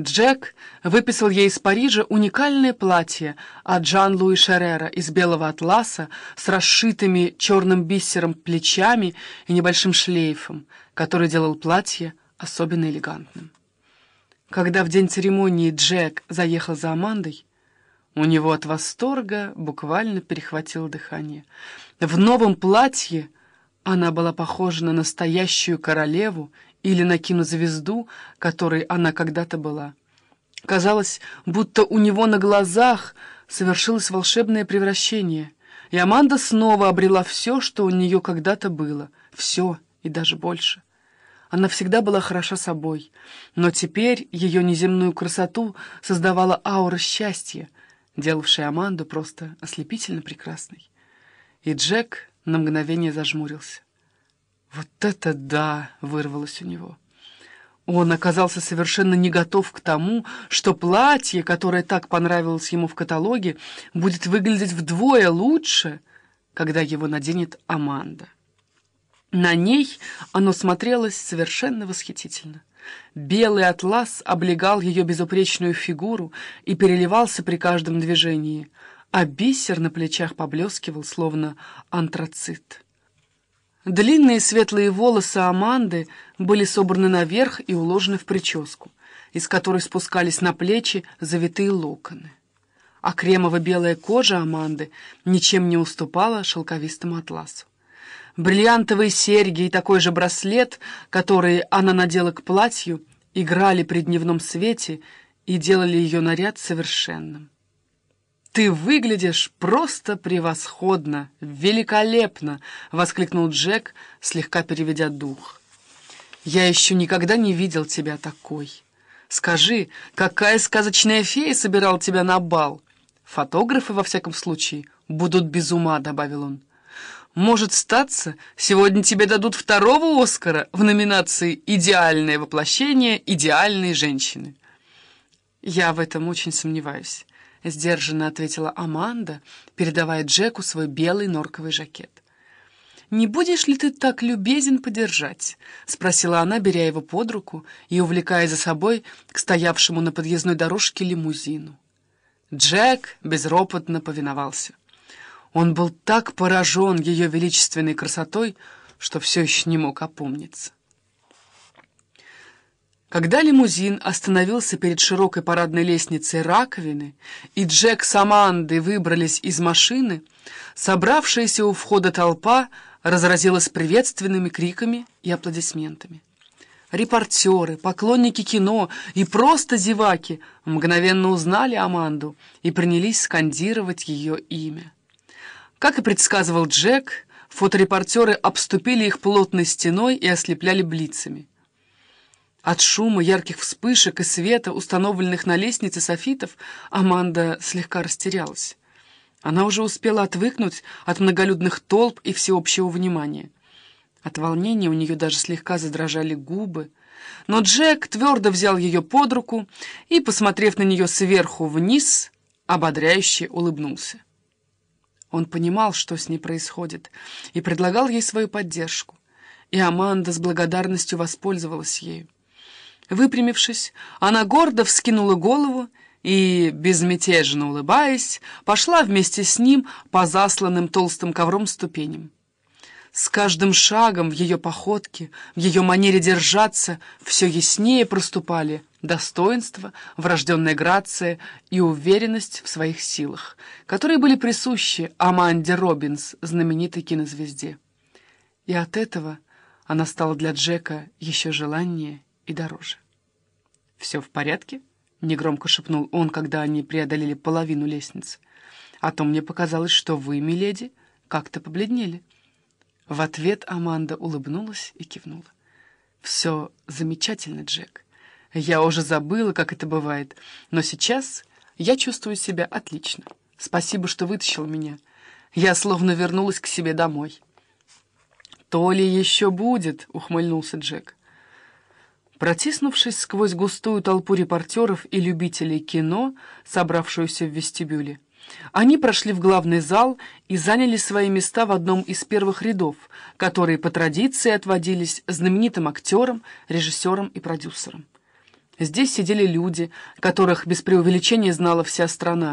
Джек выписал ей из Парижа уникальное платье от Жан-Луи Шеррера из белого атласа с расшитыми черным бисером плечами и небольшим шлейфом, который делал платье особенно элегантным. Когда в день церемонии Джек заехал за Амандой, у него от восторга буквально перехватило дыхание. В новом платье она была похожа на настоящую королеву или на кинозвезду, которой она когда-то была. Казалось, будто у него на глазах совершилось волшебное превращение, и Аманда снова обрела все, что у нее когда-то было, все и даже больше. Она всегда была хороша собой, но теперь ее неземную красоту создавала аура счастья, делавшая Аманду просто ослепительно прекрасной. И Джек на мгновение зажмурился. «Вот это да!» — вырвалось у него. Он оказался совершенно не готов к тому, что платье, которое так понравилось ему в каталоге, будет выглядеть вдвое лучше, когда его наденет Аманда. На ней оно смотрелось совершенно восхитительно. Белый атлас облегал ее безупречную фигуру и переливался при каждом движении, а бисер на плечах поблескивал, словно антрацит. Длинные светлые волосы Аманды были собраны наверх и уложены в прическу, из которой спускались на плечи завитые локоны. А кремово-белая кожа Аманды ничем не уступала шелковистому атласу. Бриллиантовые серьги и такой же браслет, которые она надела к платью, играли при дневном свете и делали ее наряд совершенным. «Ты выглядишь просто превосходно, великолепно!» — воскликнул Джек, слегка переведя дух. «Я еще никогда не видел тебя такой. Скажи, какая сказочная фея собирала тебя на бал? Фотографы, во всяком случае, будут без ума», — добавил он. «Может статься, сегодня тебе дадут второго Оскара в номинации «Идеальное воплощение идеальной женщины». Я в этом очень сомневаюсь. — сдержанно ответила Аманда, передавая Джеку свой белый норковый жакет. «Не будешь ли ты так любезен подержать?» — спросила она, беря его под руку и увлекая за собой к стоявшему на подъездной дорожке лимузину. Джек безропотно повиновался. Он был так поражен ее величественной красотой, что все еще не мог опомниться. Когда лимузин остановился перед широкой парадной лестницей раковины, и Джек с Амандой выбрались из машины, собравшаяся у входа толпа разразилась приветственными криками и аплодисментами. Репортеры, поклонники кино и просто зеваки мгновенно узнали Аманду и принялись скандировать ее имя. Как и предсказывал Джек, фоторепортеры обступили их плотной стеной и ослепляли блицами. От шума ярких вспышек и света, установленных на лестнице софитов, Аманда слегка растерялась. Она уже успела отвыкнуть от многолюдных толп и всеобщего внимания. От волнения у нее даже слегка задрожали губы. Но Джек твердо взял ее под руку и, посмотрев на нее сверху вниз, ободряюще улыбнулся. Он понимал, что с ней происходит, и предлагал ей свою поддержку. И Аманда с благодарностью воспользовалась ею. Выпрямившись, она гордо вскинула голову и, безмятежно улыбаясь, пошла вместе с ним по засланным толстым ковром ступеням. С каждым шагом в ее походке, в ее манере держаться все яснее проступали достоинство, врожденная грация и уверенность в своих силах, которые были присущи Аманде Робинс, знаменитой кинозвезде. И от этого она стала для Джека еще желаннее и дороже. «Все в порядке?» — негромко шепнул он, когда они преодолели половину лестницы. «А то мне показалось, что вы, миледи, как-то побледнели». В ответ Аманда улыбнулась и кивнула. «Все замечательно, Джек. Я уже забыла, как это бывает, но сейчас я чувствую себя отлично. Спасибо, что вытащил меня. Я словно вернулась к себе домой». «То ли еще будет», — ухмыльнулся Джек. Протиснувшись сквозь густую толпу репортеров и любителей кино, собравшуюся в вестибюле, они прошли в главный зал и заняли свои места в одном из первых рядов, которые по традиции отводились знаменитым актерам, режиссерам и продюсерам. Здесь сидели люди, которых без преувеличения знала вся страна,